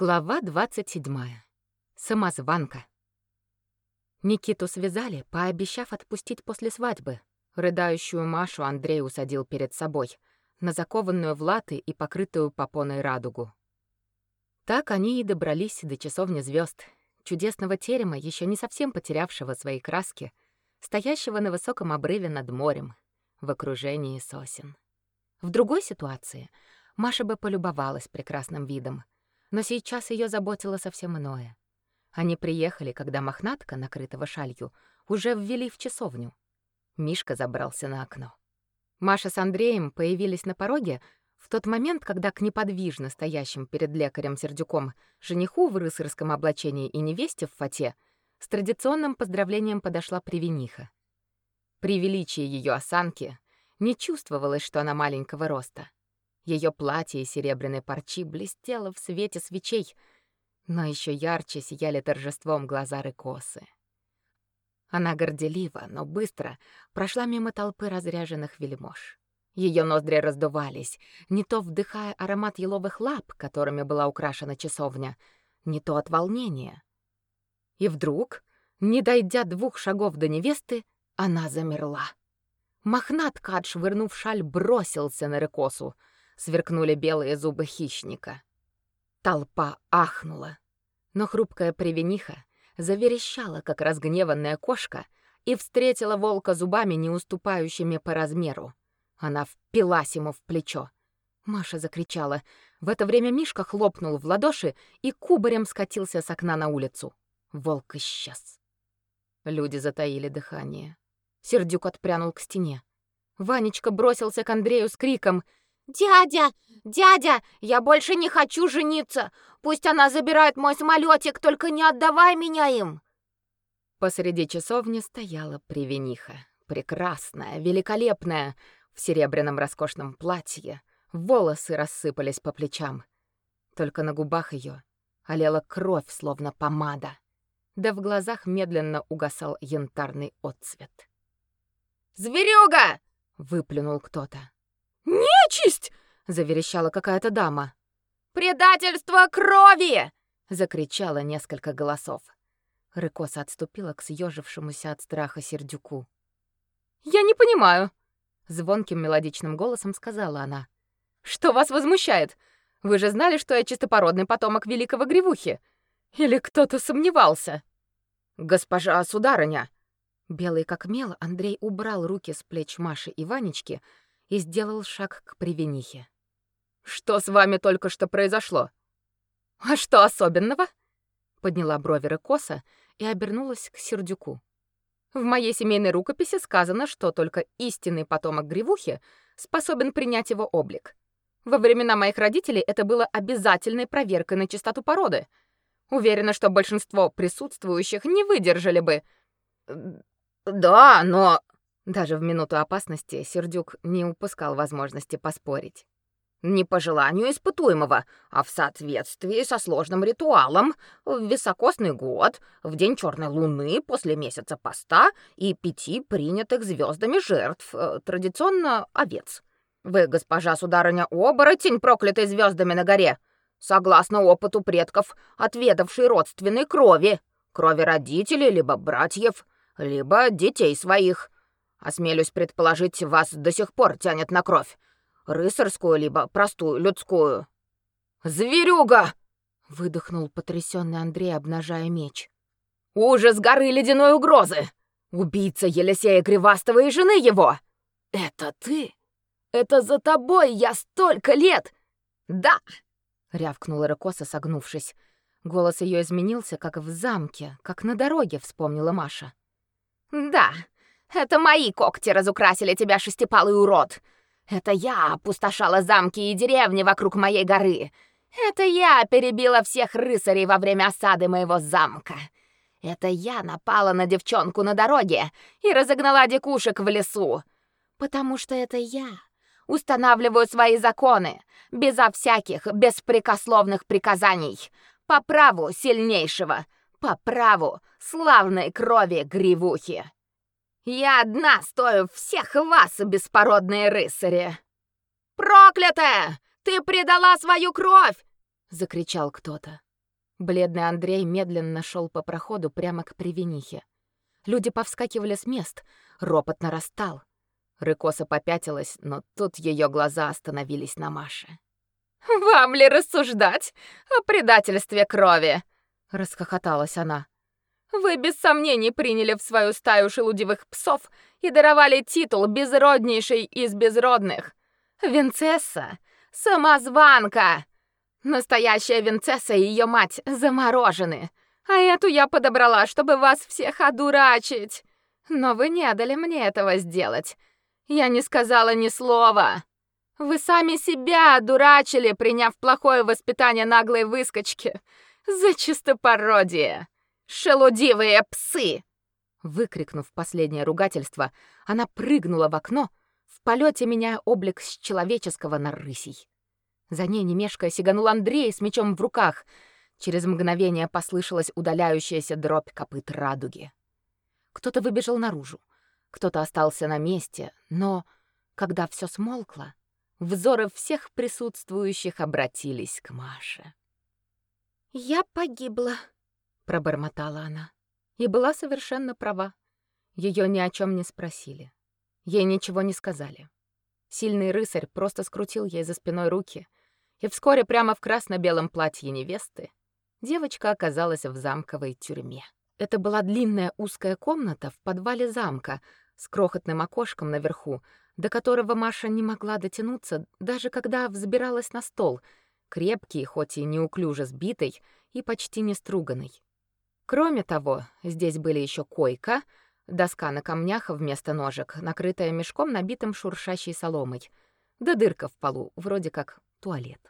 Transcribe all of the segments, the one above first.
Глава 27. Самозванка. Никиту связали, пообещав отпустить после свадьбы. Рыдающую Машу Андрей усадил перед собой, на закованную в латы и покрытую попоной радугу. Так они и добрались до часовни звезд, чудесного терема, еще не совсем потерявшего свои краски, стоящего на высоком обрыве над морем, в окружении сосен. В другой ситуации Маша бы полюбовалась прекрасным видом — но сейчас ее заботило совсем иное. Они приехали, когда мохнатка, накрытого шалью, уже ввели в часовню. Мишка забрался на окно. Маша с Андреем появились на пороге в тот момент, когда к неподвижно стоящим перед лекарем Сердюком жениху в рыцарском облачении и невесте в фате с традиционным поздравлением подошла привениха. При величии ее осанки не чувствовалось, что она маленького роста. Ее платье из серебряной парчи блестело в свете свечей, но еще ярче сияли торжеством глаза Рыкосы. Она горделиво, но быстро прошла мимо толпы разряженных вельмож. Ее ноздри раздувались, не то вдыхая аромат еловых лап, которыми была украшена часовня, не то от волнения. И вдруг, не дойдя двух шагов до невесты, она замерла. Мохнат Кадж, вырнув шаль, бросился на Рыкосу — сверкнули белые зубы хищника. Толпа ахнула, но хрупкая привениха заверещала, как разгневанная кошка, и встретила волка зубами, не уступающими по размеру. Она впилась ему в плечо. Маша закричала. В это время Мишка хлопнул в ладоши и кубарем скатился с окна на улицу. Волк исчез. Люди затаили дыхание. Сердюк отпрянул к стене. Ванечка бросился к Андрею с криком «Дядя! Дядя! Я больше не хочу жениться! Пусть она забирает мой самолетик, только не отдавай меня им!» Посреди часовни стояла привениха. Прекрасная, великолепная, в серебряном роскошном платье. Волосы рассыпались по плечам. Только на губах ее олела кровь, словно помада. Да в глазах медленно угасал янтарный отцвет. «Зверюга!» — выплюнул кто-то. «Нечисть!» — заверещала какая-то дама. «Предательство крови!» — закричало несколько голосов. Рыкоса отступила к съежившемуся от страха сердюку. «Я не понимаю», — звонким мелодичным голосом сказала она. «Что вас возмущает? Вы же знали, что я чистопородный потомок великого Гривухи? Или кто-то сомневался?» «Госпожа сударыня!» Белый как мел, Андрей убрал руки с плеч Маши и Ванечки, и сделал шаг к привенихе. «Что с вами только что произошло?» «А что особенного?» Подняла брови Рыкоса и обернулась к Сердюку. «В моей семейной рукописи сказано, что только истинный потомок Гривухи способен принять его облик. Во времена моих родителей это было обязательной проверкой на чистоту породы. Уверена, что большинство присутствующих не выдержали бы...» «Да, но...» Даже в минуту опасности Сердюк не упускал возможности поспорить. Не по желанию испытуемого, а в соответствии со сложным ритуалом, в високосный год, в день черной луны, после месяца поста и пяти принятых звездами жертв, э, традиционно овец. Вы, госпожа сударыня, оборотень, проклятый звездами на горе, согласно опыту предков, отведавший родственной крови, крови родителей, либо братьев, либо детей своих — Осмелюсь предположить, вас до сих пор тянет на кровь. Рыцарскую, либо простую, людскую. «Зверюга!» — выдохнул потрясенный Андрей, обнажая меч. «Ужас горы ледяной угрозы! Убийца Елисея Кривастого и жены его! Это ты? Это за тобой я столько лет! Да!» — рявкнула Рыкоса, согнувшись. Голос ее изменился, как в замке, как на дороге, вспомнила Маша. «Да, это мои когти разукрасили тебя, шестипалый урод. Это я опустошала замки и деревни вокруг моей горы. Это я перебила всех рыцарей во время осады моего замка. Это я напала на девчонку на дороге и разогнала дикушек в лесу. Потому что это я устанавливаю свои законы безо всяких беспрекословных приказаний, по праву сильнейшего, по праву славной крови гривухи. Я одна стою всех вас, беспородные рыцари!» «Проклятая! Ты предала свою кровь!» — закричал кто-то. Бледный Андрей медленно шел по проходу прямо к привинихе. Люди повскакивали с мест, ропот нарастал. Рыкоса попятилась, но тут ее глаза остановились на Маше. «Вам ли рассуждать о предательстве крови?» — расхохоталась она. «Вы без сомнений приняли в свою стаю шелудивых псов и даровали титул безроднейшей из безродных. Винцесса — самозванка! Настоящая Винцесса и ее мать заморожены, а эту я подобрала, чтобы вас всех одурачить. Но вы не дали мне этого сделать. Я не сказала ни слова. Вы сами себя одурачили, приняв плохое воспитание наглой выскочки. За чистопородие. Шелудивые псы!» Выкрикнув последнее ругательство, она прыгнула в окно, в полете меняя облик с человеческого на рысий. За ней, не мешкая, сиганул Андрей с мечом в руках. Через мгновение послышалась удаляющаяся дробь копыт радуги. Кто-то выбежал наружу, кто-то остался на месте, но, когда все смолкло, взоры всех присутствующих обратились к Маше. «Я погибла», — пробормотала она. И была совершенно права. Ее ни о чем не спросили. Ей ничего не сказали. Сильный рыцарь просто скрутил ей за спиной руки, и вскоре прямо в красно-белом платье невесты девочка оказалась в замковой тюрьме. Это была длинная узкая комната в подвале замка с крохотным окошком наверху, до которого Маша не могла дотянуться, даже когда взбиралась на стол, крепкий, хоть и неуклюже сбитый и почти не струганный. Кроме того, здесь были еще койка, доска на камнях вместо ножек, накрытая мешком, набитым шуршащей соломой, да дырка в полу, вроде как туалет.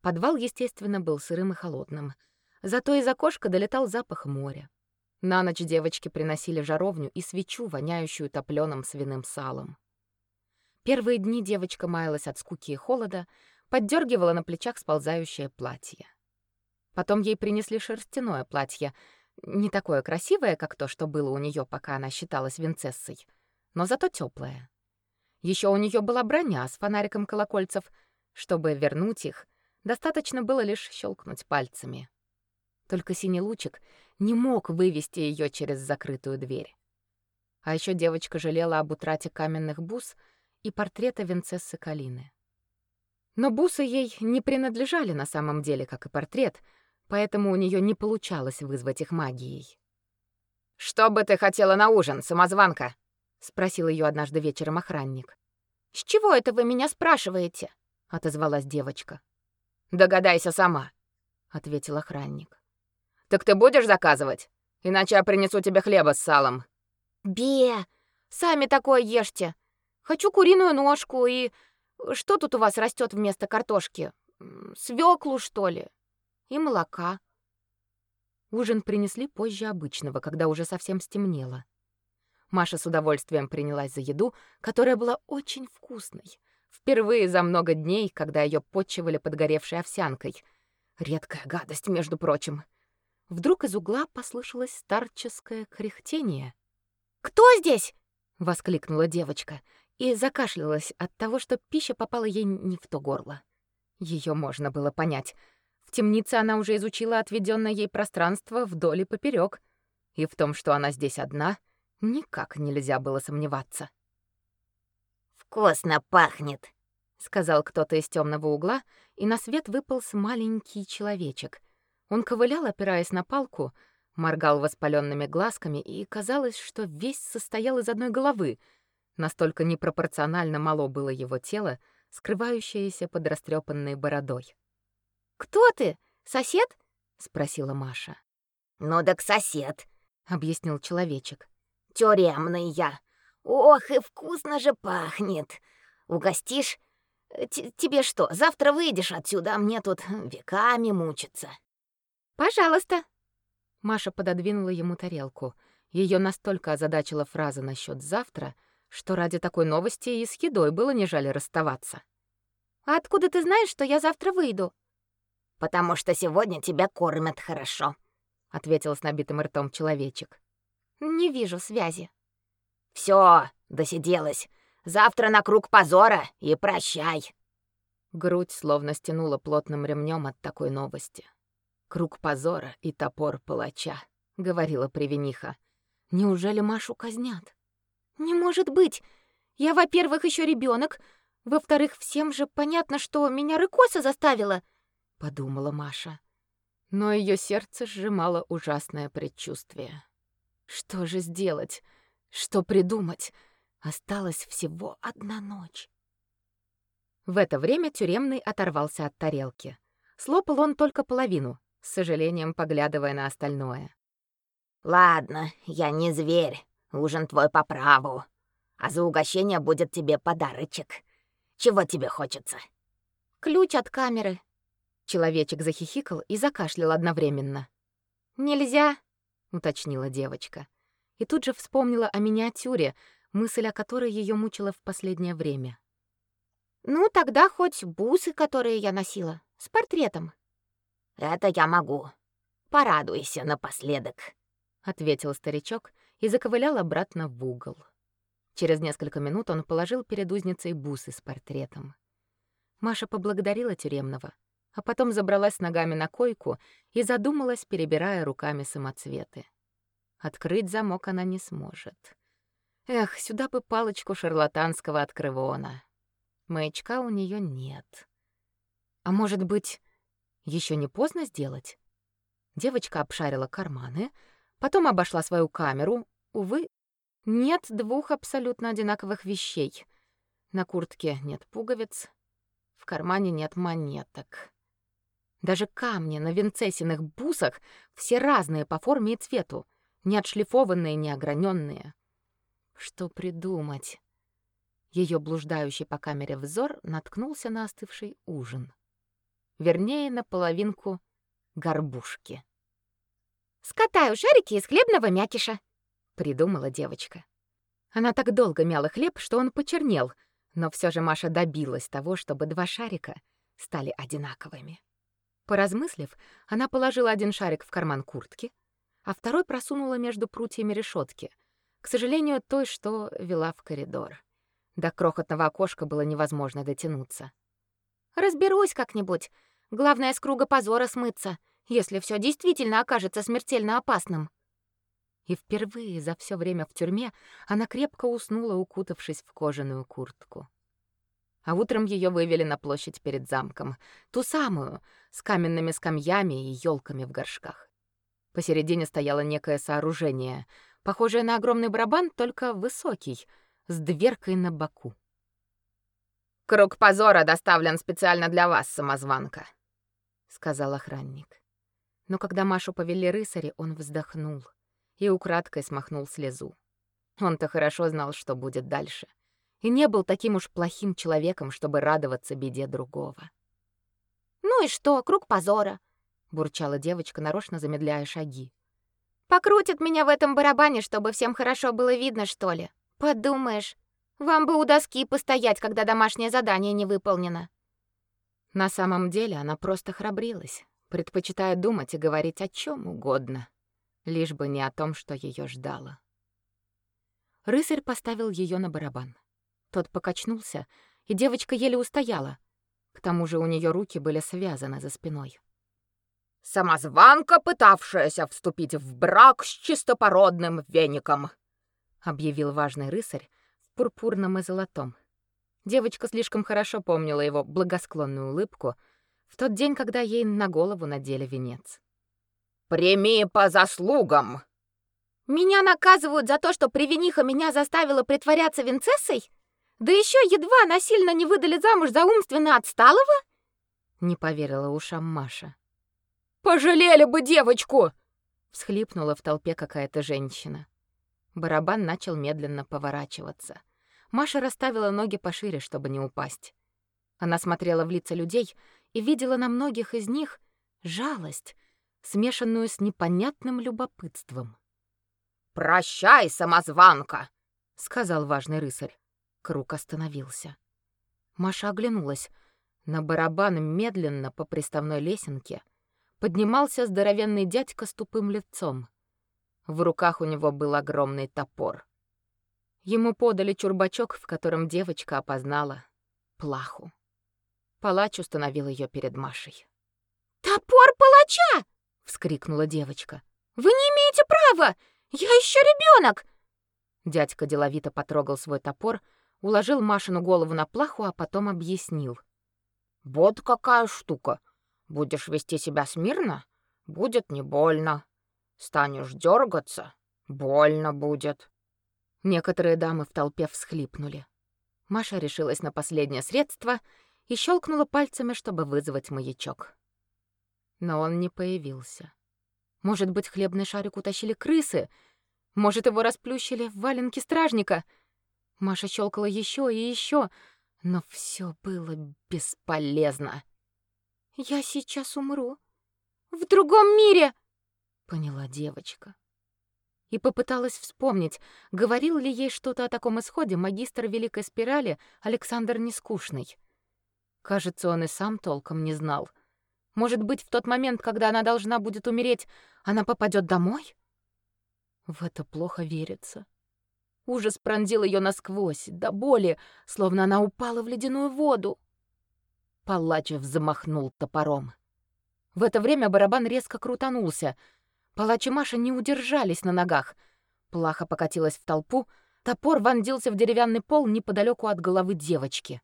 Подвал, естественно, был сырым и холодным, зато из окошка долетал запах моря. На ночь девочки приносили жаровню и свечу, воняющую топлёным свиным салом. Первые дни девочка маялась от скуки и холода, поддергивала на плечах сползающее платье. Потом ей принесли шерстяное платье, не такое красивое, как то, что было у нее, пока она считалась винцессой, но зато теплое. Еще у нее была броня с фонариком колокольцев. Чтобы вернуть их, достаточно было лишь щелкнуть пальцами. Только синий лучик не мог вывести ее через закрытую дверь. А еще девочка жалела об утрате каменных бус и портрета Винцессы Калины. Но бусы ей не принадлежали на самом деле, как и портрет, поэтому у нее не получалось вызвать их магией. «Что бы ты хотела на ужин, самозванка?» — спросил ее однажды вечером охранник. «С чего это вы меня спрашиваете?» — отозвалась девочка. «Догадайся сама», — ответил охранник. Так ты будешь заказывать? Иначе я принесу тебе хлеба с салом. Бе, сами такое ешьте. Хочу куриную ножку и что тут у вас растет вместо картошки? Свеклу, что ли? И молока. Ужин принесли позже обычного, когда уже совсем стемнело. Маша с удовольствием принялась за еду, которая была очень вкусной. Впервые за много дней, когда ее подчивали подгоревшей овсянкой. Редкая гадость, между прочим. Вдруг из угла послышалось старческое кряхтение. «Кто здесь?» — воскликнула девочка и закашлялась от того, что пища попала ей не в то горло. Ее можно было понять. Темнице она уже изучила отведенное ей пространство вдоль и поперек, и в том, что она здесь одна, никак нельзя было сомневаться. «Вкусно пахнет», — сказал кто-то из темного угла, и на свет выполз маленький человечек — он ковылял, опираясь на палку, моргал воспаленными глазками, и казалось, что весь состоял из одной головы. Настолько непропорционально мало было его тело, скрывающееся под растрепанной бородой. «Кто ты? Сосед?» — спросила Маша. «Ну так сосед», — объяснил человечек. «Тюремный я. Ох, и вкусно же пахнет. Угостишь? Т Тебе что, завтра выйдешь отсюда, а мне тут веками мучиться?» Пожалуйста. Маша пододвинула ему тарелку. Ее настолько озадачила фраза насчет завтра, что ради такой новости и с едой было не жаль расставаться. А откуда ты знаешь, что я завтра выйду? Потому что сегодня тебя кормят хорошо, ответил с набитым ртом человечек. Не вижу связи. Все, досиделась. Завтра на круг позора и прощай. Грудь словно стянула плотным ремнем от такой новости. Круг позора и топор палача, говорила Привениха. Неужели Машу казнят? Не может быть. Я, во-первых, еще ребенок, во-вторых, всем же понятно, что меня Рыкоса заставила, подумала Маша. Но ее сердце сжимало ужасное предчувствие. Что же сделать? Что придумать? Осталась всего одна ночь. В это время тюремный оторвался от тарелки. Слопал он только половину, с сожалением поглядывая на остальное. «Ладно, я не зверь. Ужин твой по праву. А за угощение будет тебе подарочек. Чего тебе хочется?» «Ключ от камеры». Человечек захихикал и закашлял одновременно. «Нельзя», — уточнила девочка. И тут же вспомнила о миниатюре, мысль о которой ее мучила в последнее время. «Ну, тогда хоть бусы, которые я носила, с портретом». «Это я могу. Порадуйся напоследок», — ответил старичок и заковылял обратно в угол. Через несколько минут он положил перед узницей бусы с портретом. Маша поблагодарила тюремного, а потом забралась ногами на койку и задумалась, перебирая руками самоцветы. Открыть замок она не сможет. Эх, сюда бы палочку шарлатанского открывона. Маячка у нее нет. А может быть, еще не поздно сделать? Девочка обшарила карманы, потом обошла свою камеру. Увы, нет двух абсолютно одинаковых вещей. На куртке нет пуговиц, в кармане нет монеток. Даже камни на винцесиных бусах все разные по форме и цвету, не отшлифованные, не ограненные. Что придумать? Ее блуждающий по камере взор наткнулся на остывший ужин. Вернее, на половинку горбушки. «Скатаю шарики из хлебного мякиша», придумала девочка. Она так долго мяла хлеб, что он почернел, но все же Маша добилась того, чтобы два шарика стали одинаковыми. Поразмыслив, она положила один шарик в карман куртки, а второй просунула между прутьями решетки, к сожалению, той, что вела в коридор. До крохотного окошка было невозможно дотянуться. «Разберусь как-нибудь. Главное, с круга позора смыться, если все действительно окажется смертельно опасным», и впервые за все время в тюрьме она крепко уснула, укутавшись в кожаную куртку. А утром ее вывели на площадь перед замком, ту самую, с каменными скамьями и елками в горшках. Посередине стояло некое сооружение, похожее на огромный барабан, только высокий, с дверкой на боку. «Круг позора доставлен специально для вас, самозванка», — сказал охранник. Но когда Машу повели рыцари, он вздохнул и украдкой смахнул слезу. Он-то хорошо знал, что будет дальше, и не был таким уж плохим человеком, чтобы радоваться беде другого. «Ну и что, круг позора?» — бурчала девочка, нарочно замедляя шаги. «Покрутят меня в этом барабане, чтобы всем хорошо было видно, что ли? Подумаешь, вам бы у доски постоять, когда домашнее задание не выполнено». На самом деле она просто храбрилась, предпочитая думать и говорить о чем угодно лишь бы не о том, что ее ждало. Рыцарь поставил ее на барабан. Тот покачнулся, и девочка еле устояла. К тому же у нее руки были связаны за спиной. «Самозванка, пытавшаяся вступить в брак с чистопородным веником», объявил важный рыцарь в пурпурном и золотом. Девочка слишком хорошо помнила его благосклонную улыбку в тот день, когда ей на голову надели венец. Прими по заслугам. Меня наказывают за то, что привениха меня заставила притворяться винцессой? Да еще едва насильно не выдали замуж за умственно отсталого? Не поверила ушам Маша. Пожалели бы девочку, всхлипнула в толпе какая-то женщина. Барабан начал медленно поворачиваться. Маша расставила ноги пошире, чтобы не упасть. Она смотрела в лица людей и видела на многих из них жалость, смешанную с непонятным любопытством. «Прощай, самозванка!» — сказал важный рыцарь. Круг остановился. Маша оглянулась. На барабан медленно по приставной лесенке поднимался здоровенный дядька с тупым лицом. В руках у него был огромный топор. Ему подали чурбачок, в котором девочка опознала плаху. Палач установил ее перед Машей. «Топор палача!» вскрикнула девочка. Вы не имеете права! Я еще ребенок! Дядька деловито потрогал свой топор, уложил Машину голову на плаху, а потом объяснил. Вот какая штука. Будешь вести себя смирно, будет не больно. Станешь дергаться, больно будет. Некоторые дамы в толпе всхлипнули. Маша решилась на последнее средство и щелкнула пальцами, чтобы вызвать маячок. Но он не появился. Может быть, хлебный шарик утащили крысы? Может, его расплющили в валенки стражника? Маша щелкала еще и еще, но все было бесполезно. «Я сейчас умру. В другом мире!» — поняла девочка. И попыталась вспомнить, говорил ли ей что-то о таком исходе магистр Великой Спирали Александр Нескучный. Кажется, он и сам толком не знал. Может быть, в тот момент, когда она должна будет умереть, она попадет домой? В это плохо верится. Ужас пронзил ее насквозь, до боли, словно она упала в ледяную воду. Палачев замахнул топором. В это время барабан резко крутанулся. Палач и Маша не удержались на ногах. Плаха покатилась в толпу, топор вонзился в деревянный пол неподалеку от головы девочки.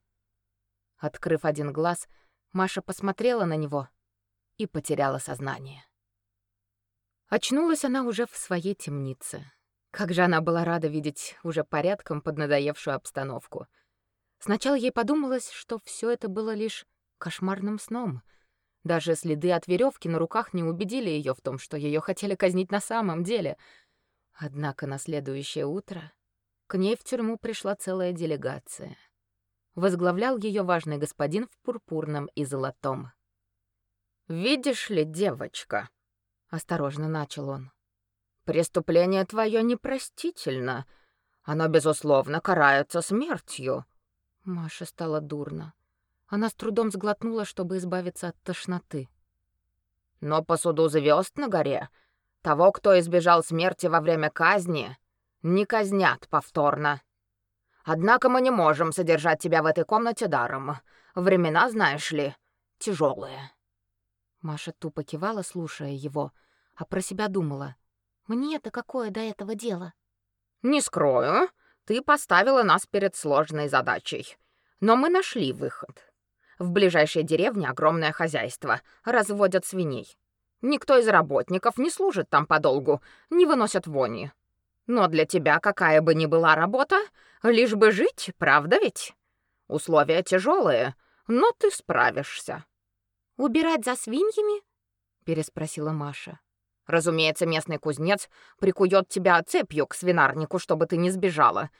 Открыв один глаз, Маша посмотрела на него и потеряла сознание. Очнулась она уже в своей темнице. Как же она была рада видеть уже порядком поднадоевшую обстановку. Сначала ей подумалось, что все это было лишь кошмарным сном. Даже следы от веревки на руках не убедили ее в том, что ее хотели казнить на самом деле. Однако на следующее утро к ней в тюрьму пришла целая делегация. Возглавлял ее важный господин в пурпурном и золотом. «Видишь ли, девочка?» — осторожно начал он. Преступление твое непростительно. Оно, безусловно, карается смертью. Маша стала дурно. Она с трудом сглотнула, чтобы избавиться от тошноты. Но по суду звезд на горе того, кто избежал смерти во время казни, не казнят повторно. Однако мы не можем содержать тебя в этой комнате даром. Времена, знаешь ли, тяжелые. Маша тупо кивала, слушая его, а про себя думала: мне-то какое до этого дело? Не скрою, ты поставила нас перед сложной задачей. Но мы нашли выход. В ближайшей деревне огромное хозяйство, разводят свиней. Никто из работников не служит там подолгу, не выносят вони. Но для тебя какая бы ни была работа, лишь бы жить, правда ведь? Условия тяжелые, но ты справишься. Убирать за свиньями? переспросила Маша. Разумеется, местный кузнец прикует тебя цепью к свинарнику, чтобы ты не сбежала.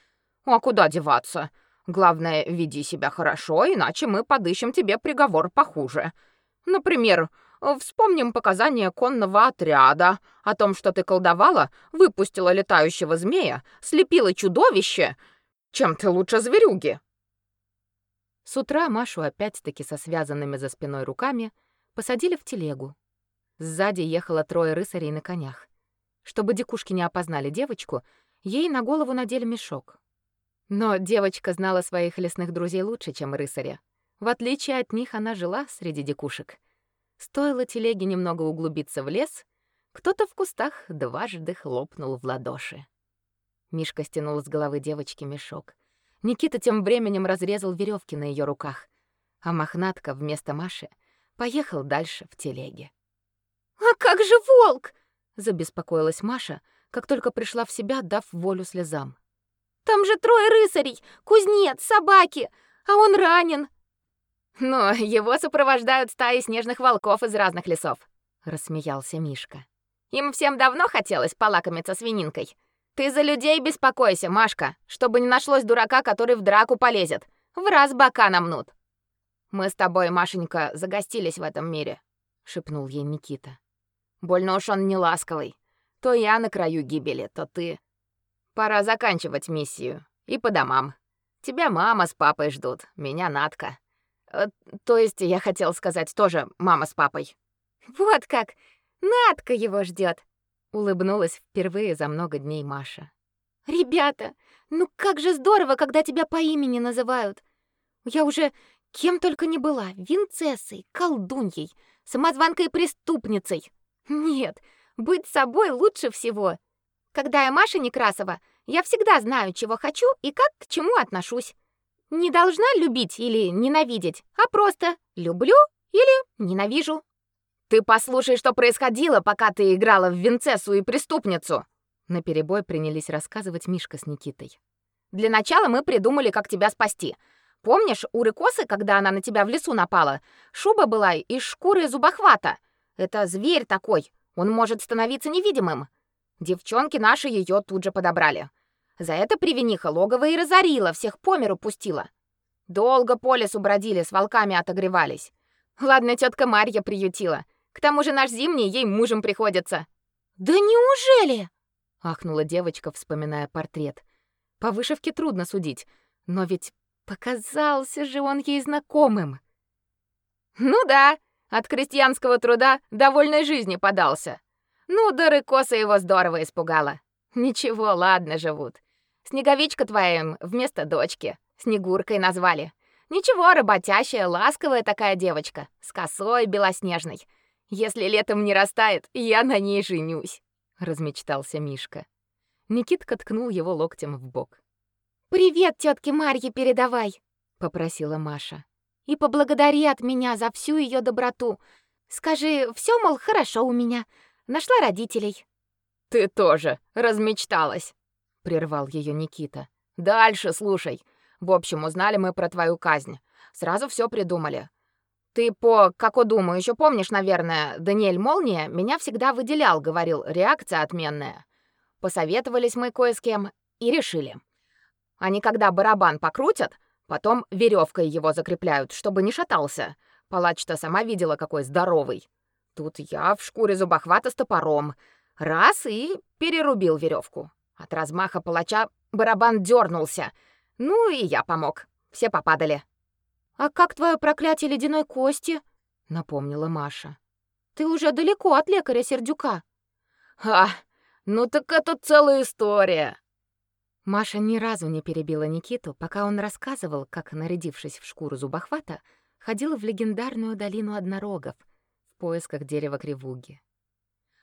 А куда деваться? Главное, веди себя хорошо, иначе мы подыщем тебе приговор похуже. Например, вспомним показания конного отряда о том, что ты колдовала, выпустила летающего змея, слепила чудовище. Чем ты лучше зверюги? С утра Машу опять-таки со связанными за спиной руками посадили в телегу. Сзади ехало трое рыцарей на конях. Чтобы дикушки не опознали девочку, ей на голову надели мешок. Но девочка знала своих лесных друзей лучше, чем рыцаря. В отличие от них, она жила среди дикушек. Стоило телеге немного углубиться в лес, кто-то в кустах дважды хлопнул в ладоши. Мишка стянул с головы девочки мешок. Никита тем временем разрезал веревки на ее руках, а мохнатка вместо Маши поехал дальше в телеге. «А как же волк?» — забеспокоилась Маша, как только пришла в себя, дав волю слезам. «Там же трое рыцарей, кузнец, собаки, а он ранен». «Но его сопровождают стаи снежных волков из разных лесов», — рассмеялся Мишка. «Им всем давно хотелось полакомиться свининкой. Ты за людей беспокойся, Машка, чтобы не нашлось дурака, который в драку полезет. В раз бока намнут». «Мы с тобой, Машенька, загостились в этом мире», — шепнул ей Никита. Больно уж он не ласковый. То я на краю гибели, то ты. Пора заканчивать миссию. И по домам. Тебя мама с папой ждут, меня Натка. Э, то есть я хотел сказать тоже мама с папой. Вот как. Натка его ждет. Улыбнулась впервые за много дней Маша. Ребята, ну как же здорово, когда тебя по имени называют. Я уже кем только не была: винцессой, колдуньей, самозванкой и преступницей. Нет, быть собой лучше всего. Когда я Маша Некрасова, я всегда знаю, чего хочу и как к чему отношусь. Не должна любить или ненавидеть, а просто люблю или ненавижу. Ты послушай, что происходило, пока ты играла в Винцессу и преступницу. На перебой принялись рассказывать Мишка с Никитой. Для начала мы придумали, как тебя спасти. Помнишь, у Рыкосы, когда она на тебя в лесу напала, шуба была из шкуры зубохвата. Это зверь такой, он может становиться невидимым. Девчонки наши ее тут же подобрали. За это привениха логово и разорила, всех по миру пустила. Долго по лесу бродили, с волками отогревались. Ладно, тетка Марья приютила. К тому же наш зимний ей мужем приходится. Да неужели? ахнула девочка, вспоминая портрет. По вышивке трудно судить, но ведь показался же он ей знакомым. Ну да, от крестьянского труда довольной жизни подался. Ну, да коса его здорово испугала. Ничего, ладно живут. Снеговичка твоя вместо дочки. Снегуркой назвали. Ничего, работящая, ласковая такая девочка, с косой белоснежной. Если летом не растает, я на ней женюсь, размечтался Мишка. Никитка ткнул его локтем в бок. Привет тетке Марье передавай, попросила Маша. И поблагодари от меня за всю ее доброту. Скажи, все мол, хорошо у меня. Нашла родителей. Ты тоже размечталась, прервал ее Никита. Дальше слушай. В общем, узнали мы про твою казнь. Сразу все придумали. Ты по как думаю, еще помнишь, наверное, Даниэль Молния меня всегда выделял, говорил, реакция отменная. Посоветовались мы кое с кем и решили. Они когда барабан покрутят, потом веревкой его закрепляют, чтобы не шатался. Палач-то сама видела, какой здоровый. Тут я в шкуре зубохвата с топором. Раз и перерубил веревку. От размаха палача барабан дернулся. Ну и я помог. Все попадали. А как твое проклятие ледяной кости? напомнила Маша. Ты уже далеко от лекаря Сердюка. А, ну так это целая история. Маша ни разу не перебила Никиту, пока он рассказывал, как, нарядившись в шкуру зубохвата, ходила в легендарную долину однорогов в поисках дерева кривуги.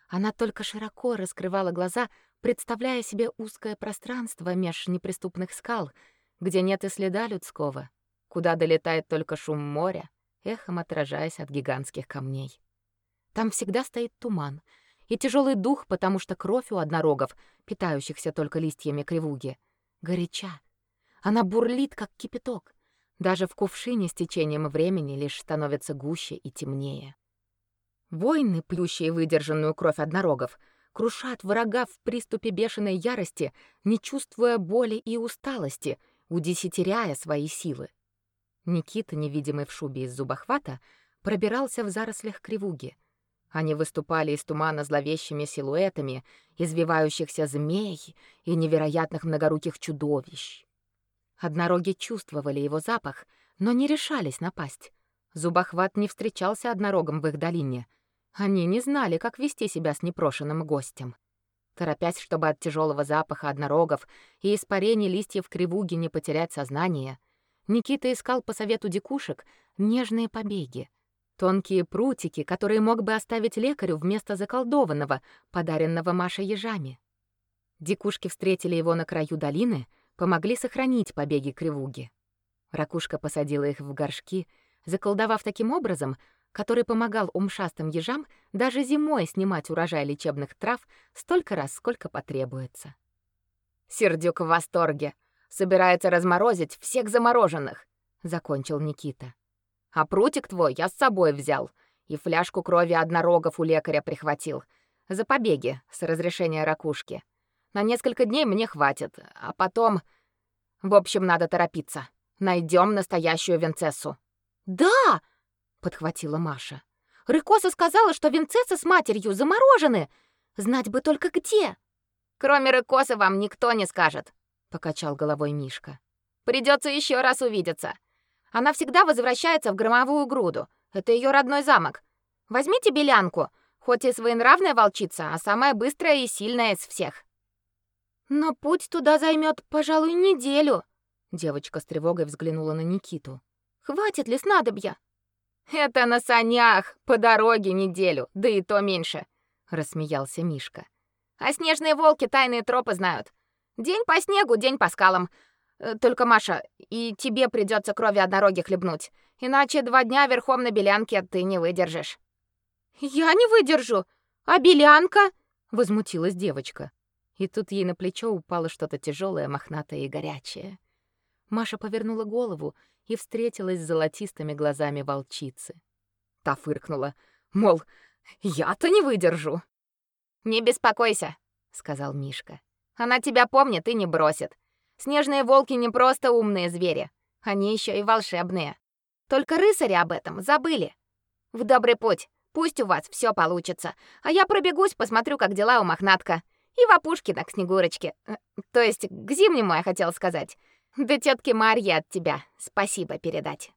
Она только широко раскрывала глаза, представляя себе узкое пространство меж неприступных скал, где нет и следа людского, куда долетает только шум моря, эхом отражаясь от гигантских камней. Там всегда стоит туман и тяжелый дух, потому что кровь у однорогов, питающихся только листьями кривуги, горяча. Она бурлит, как кипяток. Даже в кувшине с течением времени лишь становится гуще и темнее. Воины, плющие выдержанную кровь однорогов, крушат врага в приступе бешеной ярости, не чувствуя боли и усталости, удесятеряя свои силы. Никита, невидимый в шубе из зубохвата, пробирался в зарослях кривуги. Они выступали из тумана зловещими силуэтами извивающихся змей и невероятных многоруких чудовищ. Однороги чувствовали его запах, но не решались напасть. Зубохват не встречался однорогом в их долине — они не знали, как вести себя с непрошенным гостем. Торопясь, чтобы от тяжелого запаха однорогов и испарений листьев кривуги не потерять сознание, Никита искал по совету дикушек нежные побеги, тонкие прутики, которые мог бы оставить лекарю вместо заколдованного, подаренного Маше ежами. Дикушки встретили его на краю долины, помогли сохранить побеги кривуги. Ракушка посадила их в горшки, заколдовав таким образом, который помогал умшастым ежам даже зимой снимать урожай лечебных трав столько раз, сколько потребуется. Сердюк в восторге. Собирается разморозить всех замороженных, закончил Никита. А прутик твой я с собой взял и фляжку крови однорогов у лекаря прихватил за побеги с разрешения ракушки. На несколько дней мне хватит, а потом В общем, надо торопиться. Найдем настоящую Винцессу. Да, подхватила Маша. Рыкоса сказала, что Винцесса с матерью заморожены. Знать бы только где. Кроме Рыкосы вам никто не скажет, покачал головой Мишка. Придется еще раз увидеться. Она всегда возвращается в громовую груду. Это ее родной замок. Возьмите белянку, хоть и своенравная волчица, а самая быстрая и сильная из всех. Но путь туда займет, пожалуй, неделю. Девочка с тревогой взглянула на Никиту. Хватит ли снадобья? Это на санях, по дороге неделю, да и то меньше. рассмеялся Мишка. А снежные волки тайные тропы знают. День по снегу, день по скалам. Э, только, Маша, и тебе придется крови от дороги хлебнуть, иначе два дня верхом на белянке ты не выдержишь. Я не выдержу. А белянка? возмутилась девочка. И тут ей на плечо упало что-то тяжелое, мохнатое и горячее. Маша повернула голову и встретилась с золотистыми глазами волчицы. Та фыркнула, мол, я-то не выдержу. Не беспокойся, сказал Мишка. Она тебя помнит и не бросит. Снежные волки не просто умные звери, они еще и волшебные. Только рысари об этом забыли. В добрый путь. Пусть у вас все получится. А я пробегусь, посмотрю, как дела у Мохнатка. И в Опушкина к Снегурочке. Э, то есть к Зимнему я хотел сказать. Да тетке Марье от тебя спасибо передать.